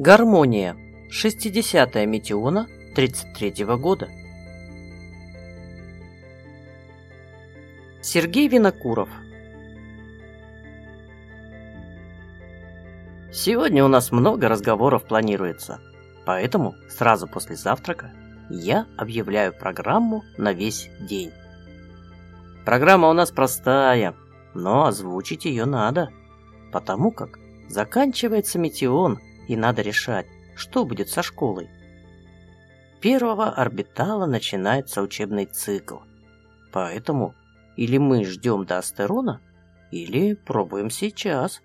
Гармония. 60-я Метеона 33-го года. Сергей Винокуров. Сегодня у нас много разговоров планируется, поэтому сразу после завтрака я объявляю программу на весь день. Программа у нас простая, но озвучить ее надо, потому как заканчивается метеон, и надо решать, что будет со школой. Первого орбитала начинается учебный цикл, поэтому или мы ждем до астерона, или пробуем сейчас.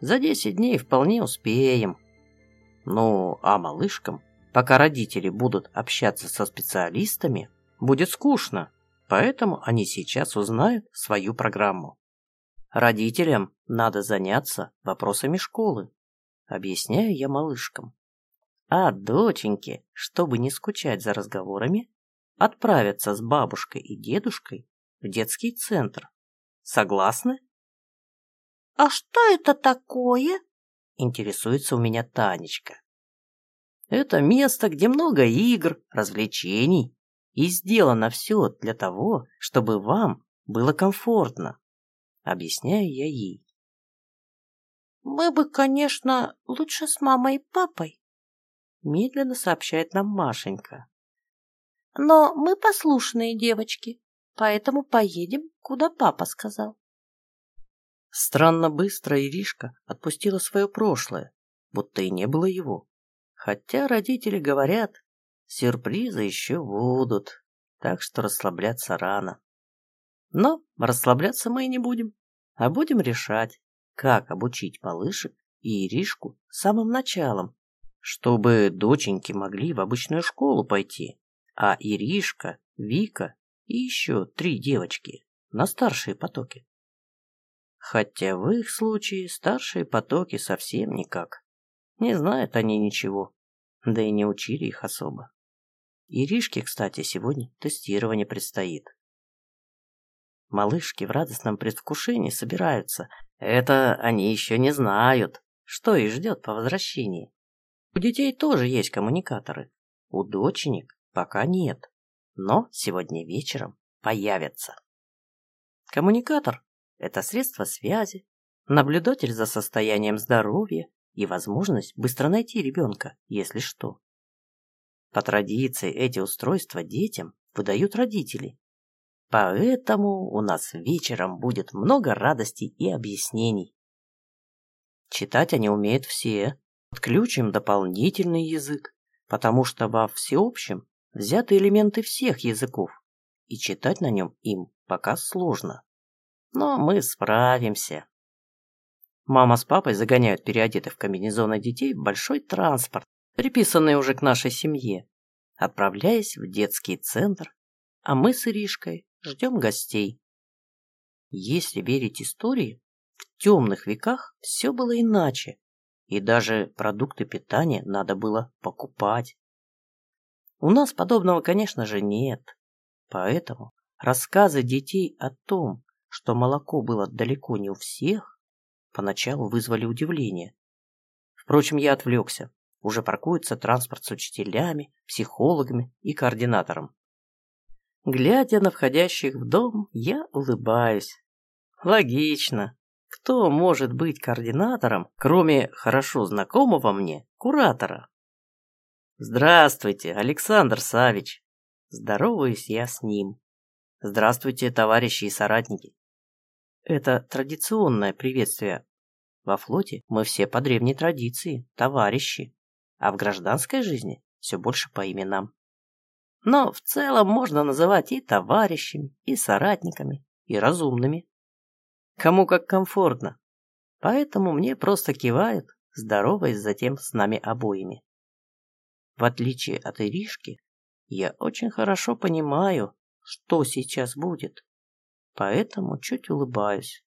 За 10 дней вполне успеем. Ну, а малышкам, пока родители будут общаться со специалистами, будет скучно. Поэтому они сейчас узнают свою программу. Родителям надо заняться вопросами школы. Объясняю я малышкам. А доченьки, чтобы не скучать за разговорами, отправятся с бабушкой и дедушкой в детский центр. Согласны? А что это такое? Интересуется у меня Танечка. Это место, где много игр, развлечений и сделано все для того, чтобы вам было комфортно. Объясняю я ей. Мы бы, конечно, лучше с мамой и папой, медленно сообщает нам Машенька. Но мы послушные девочки, поэтому поедем, куда папа сказал. Странно быстро Иришка отпустила свое прошлое, будто и не было его. Хотя родители говорят, Сюрпризы еще будут, так что расслабляться рано. Но расслабляться мы и не будем, а будем решать, как обучить малышек и Иришку самым началом, чтобы доченьки могли в обычную школу пойти, а Иришка, Вика и еще три девочки на старшие потоки. Хотя в их случае старшие потоки совсем никак. Не знают они ничего, да и не учили их особо. Иришке, кстати, сегодня тестирование предстоит. Малышки в радостном предвкушении собираются. Это они еще не знают, что их ждет по возвращении. У детей тоже есть коммуникаторы. У доченек пока нет, но сегодня вечером появятся. Коммуникатор – это средство связи, наблюдатель за состоянием здоровья и возможность быстро найти ребенка, если что. По традиции эти устройства детям выдают родители. Поэтому у нас вечером будет много радостей и объяснений. Читать они умеют все. Подключим дополнительный язык, потому что во всеобщем взяты элементы всех языков, и читать на нем им пока сложно. Но мы справимся. Мама с папой загоняют переодетых в комбинезоны детей в большой транспорт, приписанный уже к нашей семье, отправляясь в детский центр, а мы с Иришкой ждем гостей. Если верить истории, в темных веках все было иначе, и даже продукты питания надо было покупать. У нас подобного, конечно же, нет, поэтому рассказы детей о том, что молоко было далеко не у всех, поначалу вызвали удивление. Впрочем, я отвлекся. Уже паркуется транспорт с учителями, психологами и координатором. Глядя на входящих в дом, я улыбаюсь. Логично. Кто может быть координатором, кроме хорошо знакомого мне куратора? Здравствуйте, Александр Савич. Здороваюсь я с ним. Здравствуйте, товарищи и соратники. Это традиционное приветствие. Во флоте мы все по древней традиции, товарищи а в гражданской жизни все больше по именам. Но в целом можно называть и товарищами, и соратниками, и разумными. Кому как комфортно. Поэтому мне просто кивают, здороваясь затем с нами обоими. В отличие от Иришки, я очень хорошо понимаю, что сейчас будет, поэтому чуть улыбаюсь.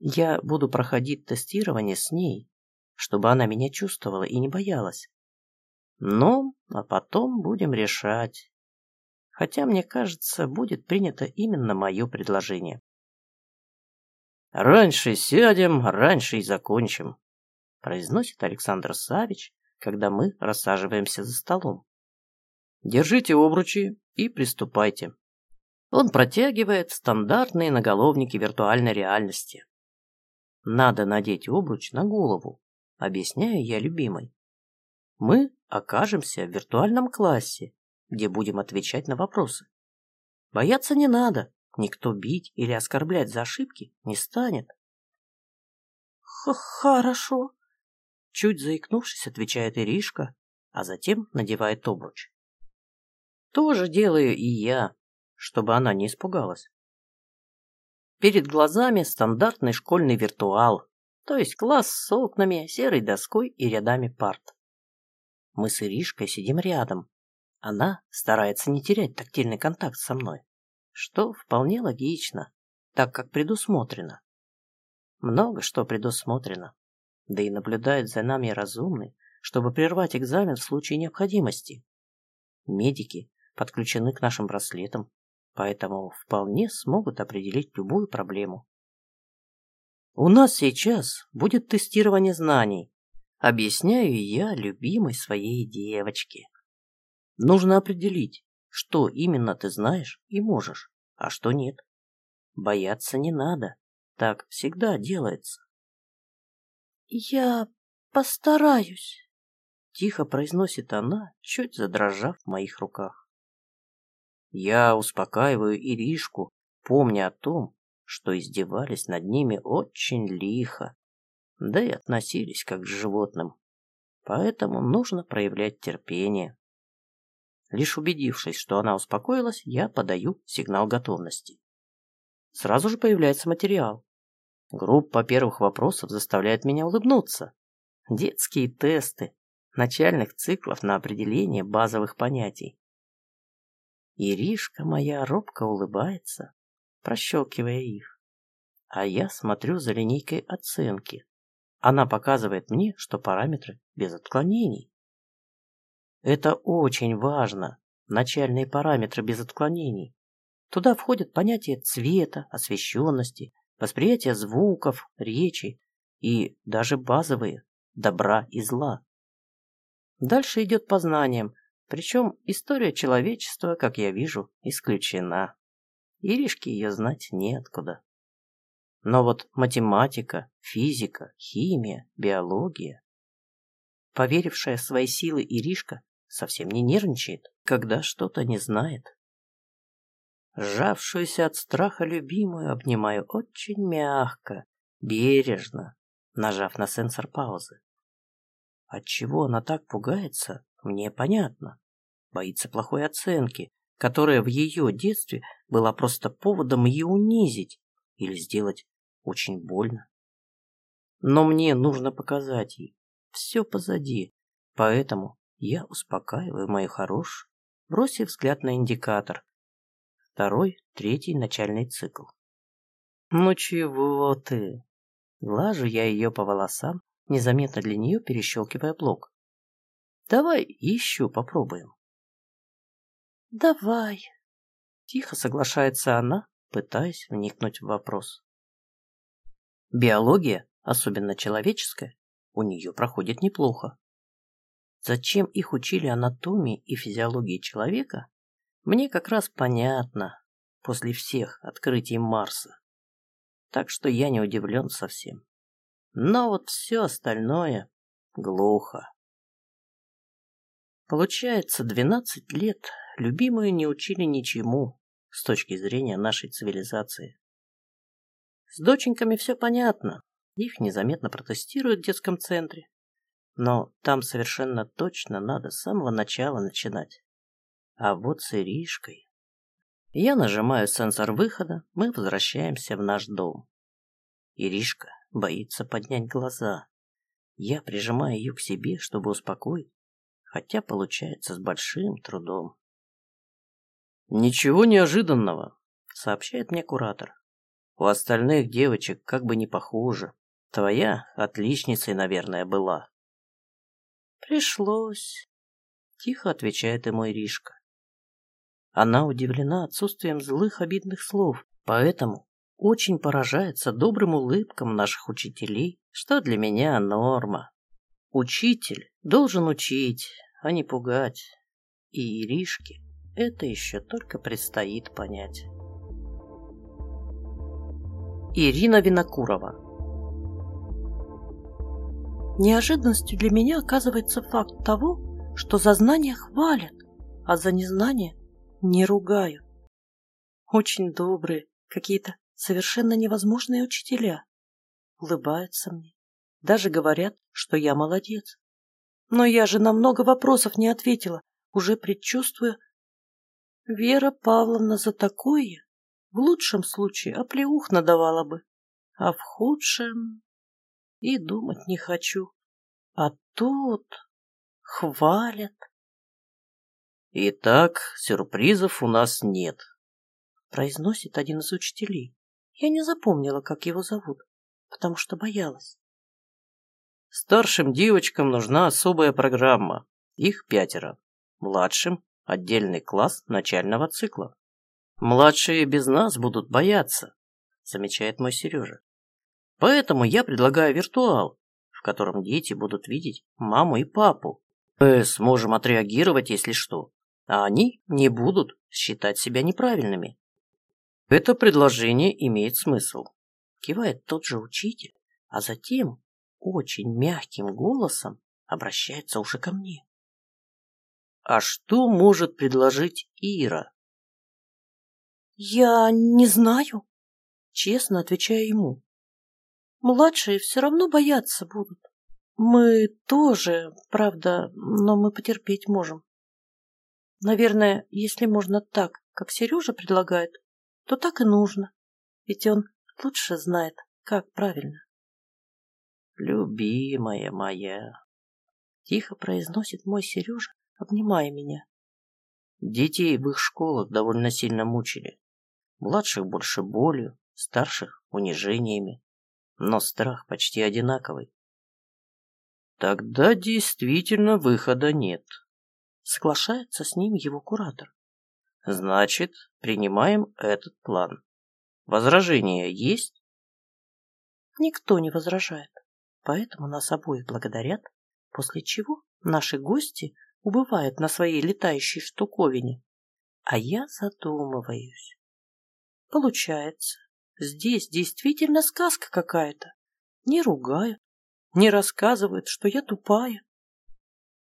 Я буду проходить тестирование с ней, чтобы она меня чувствовала и не боялась. Ну, а потом будем решать. Хотя, мне кажется, будет принято именно мое предложение. Раньше сядем, раньше и закончим. произносит Александр Савич, когда мы рассаживаемся за столом. Держите обручи и приступайте. Он протягивает стандартные наголовники виртуальной реальности. Надо надеть обруч на голову, объясняю я любимой. Мы окажемся в виртуальном классе, где будем отвечать на вопросы. Бояться не надо, никто бить или оскорблять за ошибки не станет. «Хорошо», — чуть заикнувшись, отвечает Иришка, а затем надевает обруч. «Тоже делаю и я, чтобы она не испугалась. Перед глазами стандартный школьный виртуал, то есть класс с окнами, серой доской и рядами парт. Мы с Иришкой сидим рядом. Она старается не терять тактильный контакт со мной, что вполне логично, так как предусмотрено. Много что предусмотрено. Да и наблюдает за нами разумный, чтобы прервать экзамен в случае необходимости. Медики подключены к нашим браслетам, поэтому вполне смогут определить любую проблему. У нас сейчас будет тестирование знаний. Объясняю я любимой своей девочке. Нужно определить, что именно ты знаешь и можешь, а что нет. Бояться не надо. Так всегда делается. «Я постараюсь», — тихо произносит она, чуть задрожав в моих руках. Я успокаиваю Иришку, помня о том, что издевались над ними очень лихо, да и относились как к животным. Поэтому нужно проявлять терпение. Лишь убедившись, что она успокоилась, я подаю сигнал готовности. Сразу же появляется материал. Группа первых вопросов заставляет меня улыбнуться. Детские тесты, начальных циклов на определение базовых понятий. Иришка моя робко улыбается, прощелкивая их. А я смотрю за линейкой оценки. Она показывает мне, что параметры без отклонений. Это очень важно. Начальные параметры без отклонений. Туда входят понятия цвета, освещенности, восприятие звуков, речи и даже базовые добра и зла. Дальше идет по знаниям, причем история человечества, как я вижу, исключена. Иришке ее знать неоткуда. Но вот математика, физика, химия, биология. Поверившая в свои силы Иришка совсем не нервничает, когда что-то не знает. Сжавшуюся от страха любимую обнимаю очень мягко, бережно, нажав на сенсор паузы. Отчего она так пугается, мне понятно. Боится плохой оценки, которая в ее детстве была просто поводом ее унизить или сделать очень больно. Но мне нужно показать ей, все позади, поэтому я успокаиваю мою хорошую, бросив взгляд на индикатор, Второй, третий начальный цикл. «Ну чего ты?» Глажу я ее по волосам, незаметно для нее перещелкивая блок. «Давай еще попробуем». «Давай», — тихо соглашается она, пытаясь вникнуть в вопрос. Биология, особенно человеческая, у нее проходит неплохо. Зачем их учили анатомии и физиологии человека, мне как раз понятно после всех открытий Марса. Так что я не удивлен совсем. Но вот все остальное глухо. Получается, 12 лет любимую не учили ничему с точки зрения нашей цивилизации. С доченьками все понятно. Их незаметно протестируют в детском центре. Но там совершенно точно надо с самого начала начинать. А вот с Иришкой... Я нажимаю сенсор выхода, мы возвращаемся в наш дом. Иришка боится поднять глаза. Я прижимаю ее к себе, чтобы успокоить, хотя получается с большим трудом. «Ничего неожиданного», — сообщает мне куратор. «У остальных девочек как бы не похоже. Твоя отличницей, наверное, была». «Пришлось», — тихо отвечает ему Иришка. Она удивлена отсутствием злых обидных слов, поэтому очень поражается добрым улыбкам наших учителей, что для меня норма. Учитель должен учить, а не пугать. И Иришке это еще только предстоит понять. Ирина Винокурова Неожиданностью для меня оказывается факт того, что за знания хвалят, а за незнание не ругают. Очень добрые, какие-то совершенно невозможные учителя. Улыбаются мне, даже говорят, что я молодец. Но я же на много вопросов не ответила, уже предчувствуя. Вера Павловна за такое в лучшем случае оплеух надавала бы, а в худшем и думать не хочу. А тут хвалят. Итак, сюрпризов у нас нет, произносит один из учителей. Я не запомнила, как его зовут, потому что боялась. Старшим девочкам нужна особая программа. Их пятеро. Младшим – отдельный класс начального цикла. Младшие без нас будут бояться, замечает мой Сережа. Поэтому я предлагаю виртуал, в котором дети будут видеть маму и папу. Мы сможем отреагировать, если что, а они не будут считать себя неправильными. Это предложение имеет смысл. Кивает тот же учитель, а затем очень мягким голосом обращается уже ко мне. А что может предложить Ира? Я не знаю, честно отвечаю ему. Младшие все равно бояться будут. Мы тоже, правда, но мы потерпеть можем. Наверное, если можно так, как Сережа предлагает, то так и нужно. Ведь он лучше знает, как правильно. «Любимая моя!» Тихо произносит мой Сережа, обнимая меня. Детей в их школах довольно сильно мучили. Младших больше болью, старших унижениями. Но страх почти одинаковый. Тогда действительно выхода нет. Соглашается с ним его куратор. Значит, принимаем этот план. Возражения есть? Никто не возражает поэтому нас обоих благодарят, после чего наши гости убывают на своей летающей штуковине, а я задумываюсь. Получается, здесь действительно сказка какая-то. Не ругают, не рассказывают, что я тупая.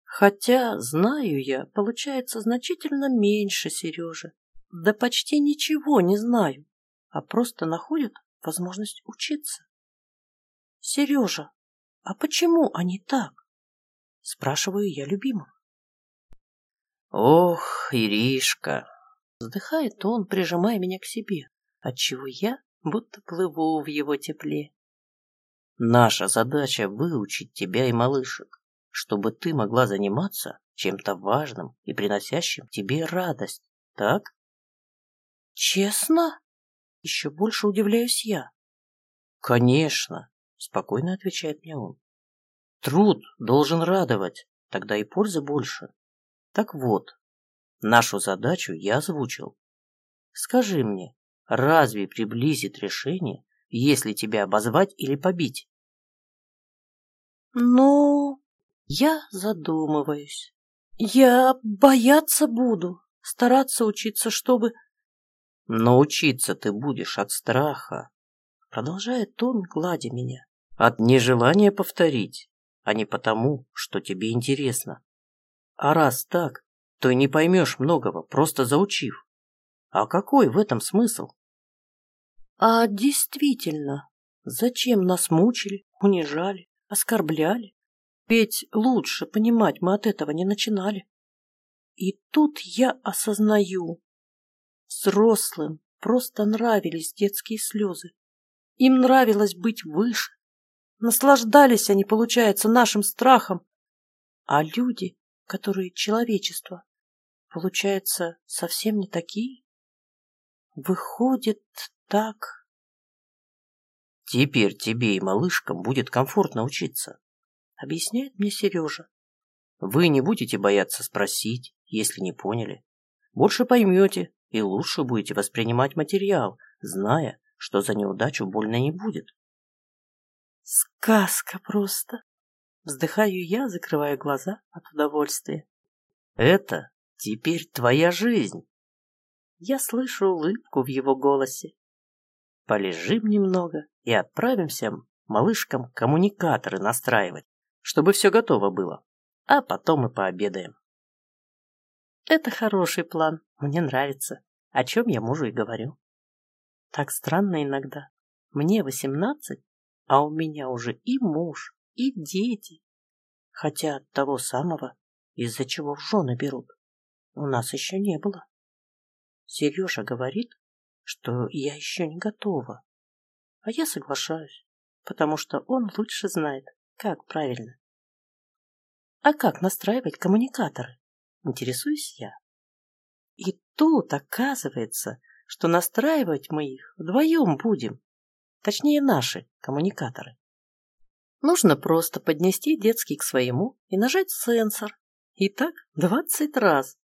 Хотя, знаю я, получается значительно меньше Сережи. Да почти ничего не знаю, а просто находят возможность учиться. Сережа, а почему они так? Спрашиваю я любимого. Ох, Иришка! Вздыхает он, прижимая меня к себе, отчего я будто плыву в его тепле. Наша задача выучить тебя и малышек, чтобы ты могла заниматься чем-то важным и приносящим тебе радость, так? Честно? Еще больше удивляюсь я. Конечно. Спокойно отвечает мне он. Труд должен радовать, тогда и пользы больше. Так вот, нашу задачу я озвучил. Скажи мне, разве приблизит решение, если тебя обозвать или побить? Ну, я задумываюсь. Я бояться буду, стараться учиться, чтобы... Но учиться ты будешь от страха, продолжает он, гладя меня. От нежелания повторить, а не потому, что тебе интересно. А раз так, то не поймешь многого, просто заучив. А какой в этом смысл? А действительно, зачем нас мучили, унижали, оскорбляли? Ведь лучше понимать мы от этого не начинали. И тут я осознаю, взрослым просто нравились детские слезы. Им нравилось быть выше, Наслаждались они, получается, нашим страхом. А люди, которые человечество, получается, совсем не такие? Выходит так... Теперь тебе и малышкам будет комфортно учиться, объясняет мне Сережа. Вы не будете бояться спросить, если не поняли. Больше поймете и лучше будете воспринимать материал, зная, что за неудачу больно не будет. Сказка просто. Вздыхаю я, закрывая глаза от удовольствия. Это теперь твоя жизнь. Я слышу улыбку в его голосе. Полежим немного и отправимся малышкам коммуникаторы настраивать, чтобы все готово было. А потом мы пообедаем. Это хороший план, мне нравится, о чем я мужу и говорю. Так странно иногда. Мне восемнадцать, а у меня уже и муж, и дети. Хотя от того самого, из-за чего в жены берут, у нас еще не было. Сережа говорит, что я еще не готова. А я соглашаюсь, потому что он лучше знает, как правильно. А как настраивать коммуникаторы? Интересуюсь я. И тут оказывается, что настраивать мы их вдвоем будем. Точнее, наши коммуникаторы. Нужно просто поднести детский к своему и нажать сенсор. И так двадцать раз.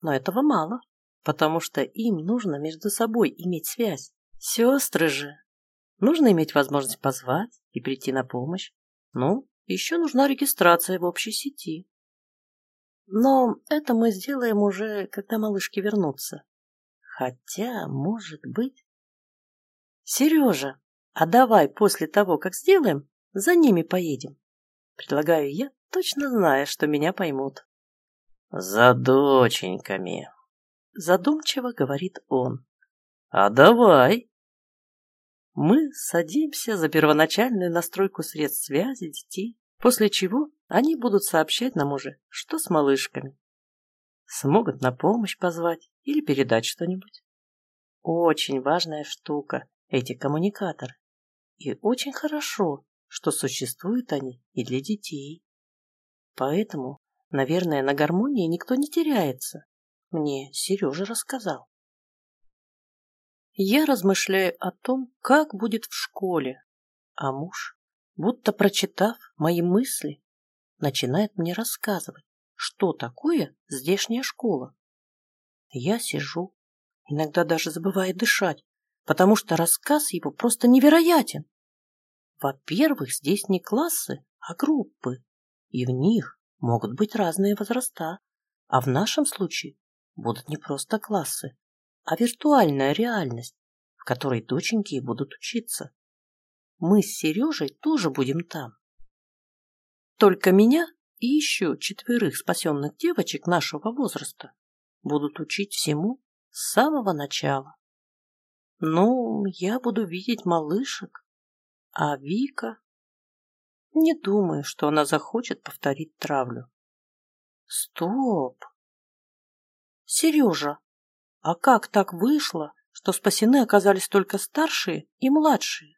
Но этого мало, потому что им нужно между собой иметь связь. Сестры же. Нужно иметь возможность позвать и прийти на помощь. Ну, еще нужна регистрация в общей сети. Но это мы сделаем уже, когда малышки вернутся. Хотя, может быть... Сережа, а давай после того, как сделаем, за ними поедем. Предлагаю я, точно зная, что меня поймут. За доченьками. Задумчиво говорит он. А давай. Мы садимся за первоначальную настройку средств связи детей, после чего они будут сообщать нам уже, что с малышками. Смогут на помощь позвать или передать что-нибудь. Очень важная штука эти коммуникаторы. И очень хорошо, что существуют они и для детей. Поэтому, наверное, на гармонии никто не теряется. Мне Сережа рассказал. Я размышляю о том, как будет в школе, а муж, будто прочитав мои мысли, начинает мне рассказывать, что такое здешняя школа. Я сижу, иногда даже забывая дышать, потому что рассказ его просто невероятен. Во-первых, здесь не классы, а группы, и в них могут быть разные возраста, а в нашем случае будут не просто классы, а виртуальная реальность, в которой доченьки будут учиться. Мы с Сережей тоже будем там. Только меня и еще четверых спасенных девочек нашего возраста будут учить всему с самого начала. Ну, я буду видеть малышек, а Вика... Не думаю, что она захочет повторить травлю. Стоп! Сережа, а как так вышло, что спасены оказались только старшие и младшие?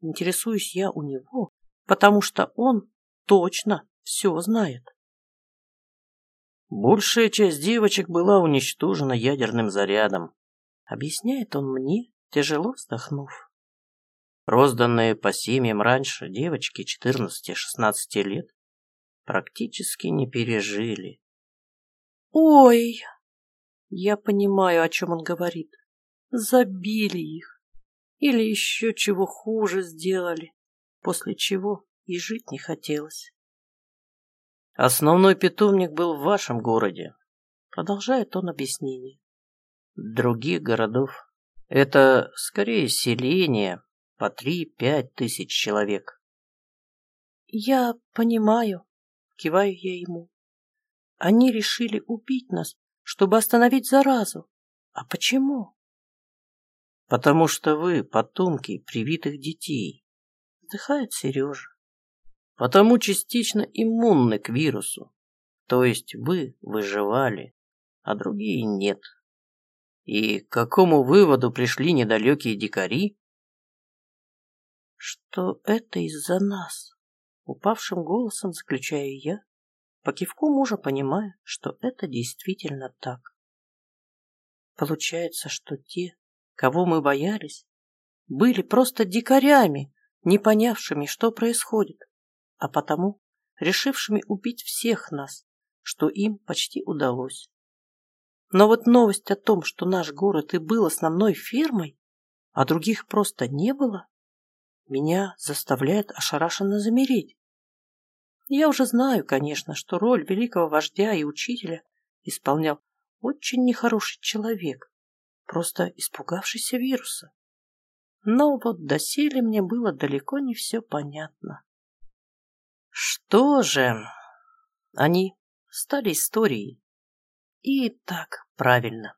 Интересуюсь я у него, потому что он точно все знает. Большая часть девочек была уничтожена ядерным зарядом, объясняет он мне, тяжело вздохнув. Розданные по семьям раньше девочки 14-16 лет практически не пережили. Ой, я понимаю, о чем он говорит. Забили их. Или еще чего хуже сделали, после чего и жить не хотелось. Основной питомник был в вашем городе, продолжает он объяснение. Других городов это скорее селение по три-пять тысяч человек. Я понимаю, киваю я ему. Они решили убить нас, чтобы остановить заразу. А почему? Потому что вы потомки привитых детей, вздыхает Сережа. Потому частично иммунны к вирусу. То есть вы выживали, а другие нет. И к какому выводу пришли недалекие дикари? Что это из-за нас? Упавшим голосом заключаю я, по кивку мужа понимая, что это действительно так. Получается, что те, кого мы боялись, были просто дикарями, не понявшими, что происходит, а потому решившими убить всех нас, что им почти удалось. Но вот новость о том, что наш город и был основной фермой, а других просто не было, меня заставляет ошарашенно замереть. Я уже знаю, конечно, что роль великого вождя и учителя исполнял очень нехороший человек, просто испугавшийся вируса. Но вот доселе мне было далеко не все понятно. Что же, они стали историей. И так правильно.